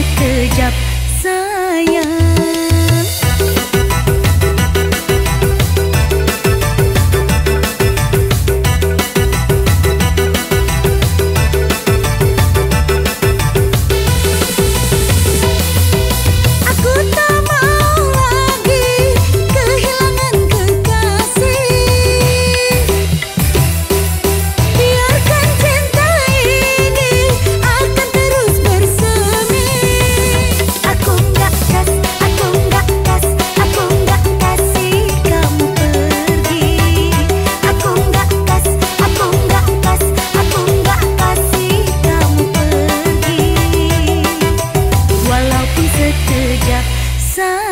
sekejap sayang. 사